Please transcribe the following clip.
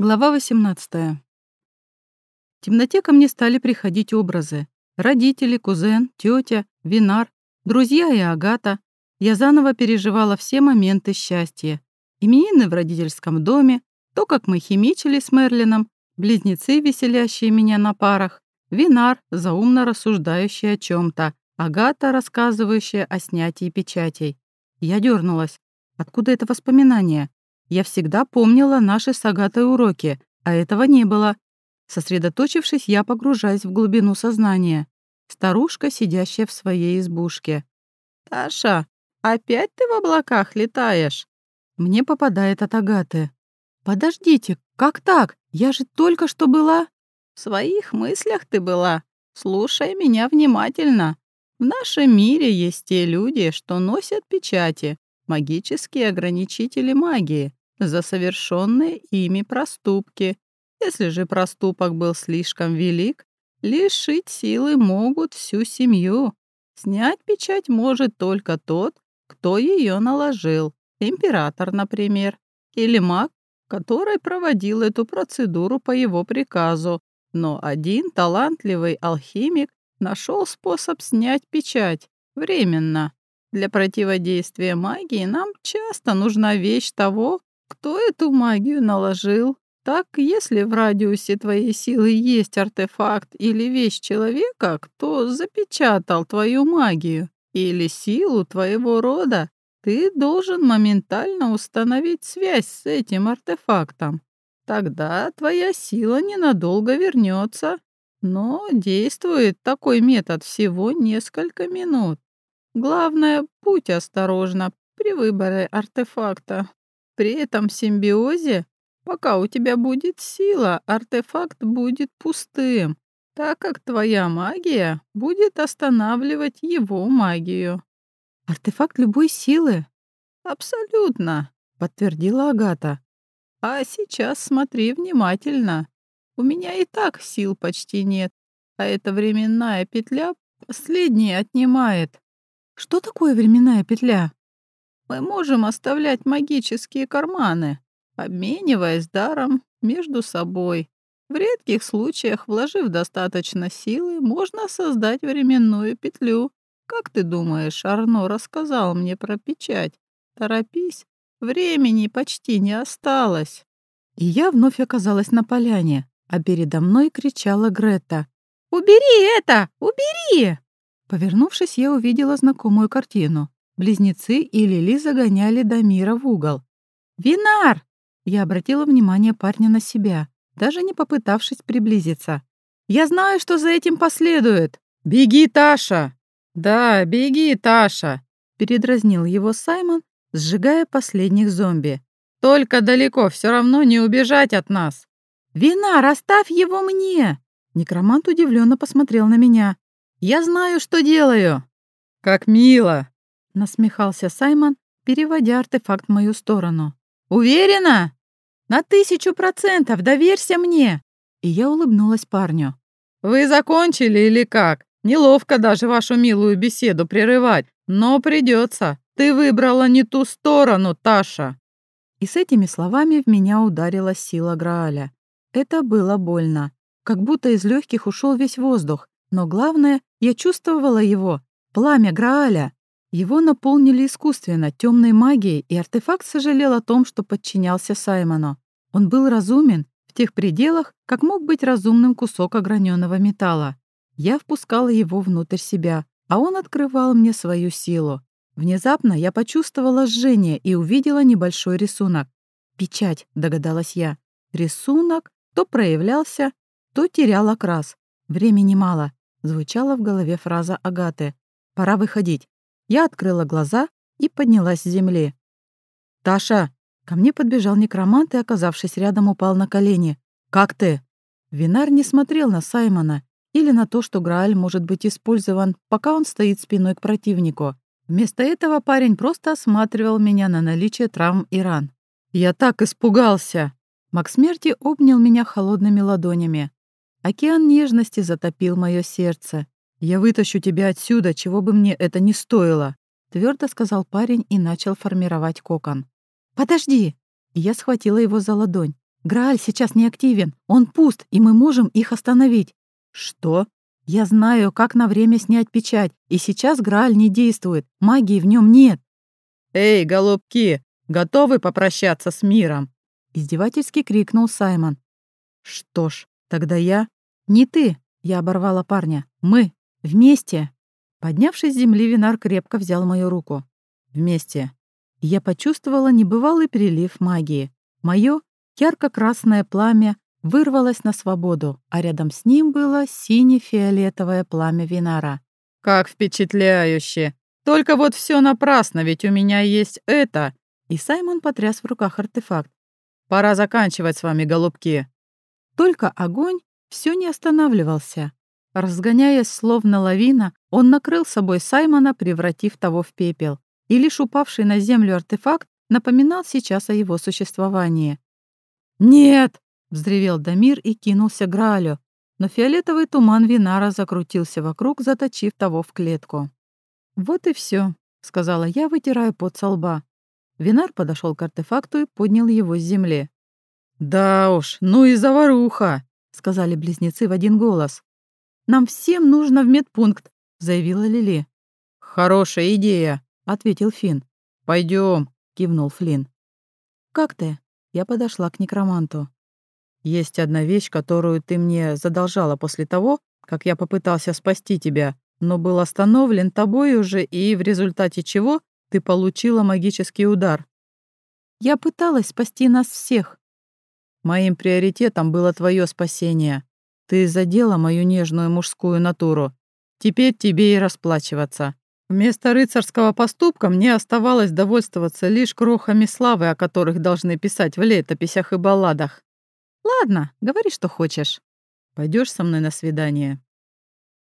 Глава 18. В темноте ко мне стали приходить образы. Родители, кузен, тетя, Винар, друзья и Агата. Я заново переживала все моменты счастья. Именины в родительском доме, то, как мы химичили с Мерлином, близнецы, веселящие меня на парах, Винар, заумно рассуждающий о чем то Агата, рассказывающая о снятии печатей. Я дернулась. Откуда это воспоминание? Я всегда помнила наши с Агатой уроки, а этого не было. Сосредоточившись, я погружаюсь в глубину сознания. Старушка, сидящая в своей избушке. «Таша, опять ты в облаках летаешь?» Мне попадает от Агаты. «Подождите, как так? Я же только что была...» «В своих мыслях ты была. Слушай меня внимательно. В нашем мире есть те люди, что носят печати, магические ограничители магии за совершенные ими проступки. Если же проступок был слишком велик, лишить силы могут всю семью. Снять печать может только тот, кто ее наложил, император, например, или маг, который проводил эту процедуру по его приказу. Но один талантливый алхимик нашел способ снять печать временно. Для противодействия магии нам часто нужна вещь того, кто эту магию наложил? Так, если в радиусе твоей силы есть артефакт или вещь человека, кто запечатал твою магию или силу твоего рода, ты должен моментально установить связь с этим артефактом. Тогда твоя сила ненадолго вернется. Но действует такой метод всего несколько минут. Главное, будь осторожна при выборе артефакта. При этом симбиозе, пока у тебя будет сила, артефакт будет пустым, так как твоя магия будет останавливать его магию. Артефакт любой силы? Абсолютно, подтвердила Агата. А сейчас смотри внимательно. У меня и так сил почти нет, а эта временная петля последнее отнимает. Что такое временная петля? Мы можем оставлять магические карманы, обмениваясь даром между собой. В редких случаях, вложив достаточно силы, можно создать временную петлю. Как ты думаешь, Арно рассказал мне про печать? Торопись, времени почти не осталось. И я вновь оказалась на поляне, а передо мной кричала Грета. «Убери это! Убери!» Повернувшись, я увидела знакомую картину. Близнецы и Лили загоняли Дамира в угол. «Винар!» Я обратила внимание парня на себя, даже не попытавшись приблизиться. «Я знаю, что за этим последует!» «Беги, Таша!» «Да, беги, Таша!» Передразнил его Саймон, сжигая последних зомби. «Только далеко, все равно не убежать от нас!» «Винар, оставь его мне!» Некромант удивленно посмотрел на меня. «Я знаю, что делаю!» «Как мило!» Насмехался Саймон, переводя артефакт в мою сторону. «Уверена? На тысячу процентов, доверься мне!» И я улыбнулась парню. «Вы закончили или как? Неловко даже вашу милую беседу прерывать, но придется. Ты выбрала не ту сторону, Таша!» И с этими словами в меня ударила сила Грааля. Это было больно. Как будто из легких ушел весь воздух. Но главное, я чувствовала его. Пламя Грааля. Его наполнили искусственно, темной магией, и артефакт сожалел о том, что подчинялся Саймону. Он был разумен в тех пределах, как мог быть разумным кусок ограненного металла. Я впускала его внутрь себя, а он открывал мне свою силу. Внезапно я почувствовала жжение и увидела небольшой рисунок. «Печать», — догадалась я. Рисунок то проявлялся, то терял окрас. «Времени мало», — звучала в голове фраза Агаты. «Пора выходить. Я открыла глаза и поднялась с земли. «Таша!» Ко мне подбежал некромант и, оказавшись рядом, упал на колени. «Как ты?» Винар не смотрел на Саймона или на то, что Грааль может быть использован, пока он стоит спиной к противнику. Вместо этого парень просто осматривал меня на наличие травм и ран. «Я так испугался!» Маг смерти обнял меня холодными ладонями. Океан нежности затопил мое сердце. «Я вытащу тебя отсюда, чего бы мне это ни стоило», — твердо сказал парень и начал формировать кокон. «Подожди!» Я схватила его за ладонь. Грааль сейчас не активен, он пуст, и мы можем их остановить». «Что?» «Я знаю, как на время снять печать, и сейчас Грааль не действует, магии в нем нет». «Эй, голубки, готовы попрощаться с миром?» Издевательски крикнул Саймон. «Что ж, тогда я...» «Не ты!» — я оборвала парня. «Мы! Вместе!» Поднявшись с земли, Винар крепко взял мою руку. «Вместе!» Я почувствовала небывалый прилив магии. Мое ярко-красное пламя вырвалось на свободу, а рядом с ним было сине-фиолетовое пламя Винара. «Как впечатляюще! Только вот все напрасно, ведь у меня есть это!» И Саймон потряс в руках артефакт. «Пора заканчивать с вами, голубки!» Только огонь все не останавливался. Разгоняясь словно лавина, он накрыл собой Саймона, превратив того в пепел. И лишь упавший на землю артефакт напоминал сейчас о его существовании. «Нет!» — взревел Дамир и кинулся к Граалю, но фиолетовый туман Винара закрутился вокруг, заточив того в клетку. «Вот и все, сказала я, вытирая пот со лба. Винар подошел к артефакту и поднял его с земли. «Да уж, ну и заваруха!» — сказали близнецы в один голос. «Нам всем нужно в медпункт», — заявила Лили. «Хорошая идея», — ответил Финн. Пойдем, кивнул Флинн. «Как ты?» Я подошла к некроманту. «Есть одна вещь, которую ты мне задолжала после того, как я попытался спасти тебя, но был остановлен тобой уже, и в результате чего ты получила магический удар». «Я пыталась спасти нас всех». «Моим приоритетом было твое спасение. Ты задела мою нежную мужскую натуру. Теперь тебе и расплачиваться. Вместо рыцарского поступка мне оставалось довольствоваться лишь крохами славы, о которых должны писать в летописях и балладах. Ладно, говори, что хочешь. Пойдешь со мной на свидание?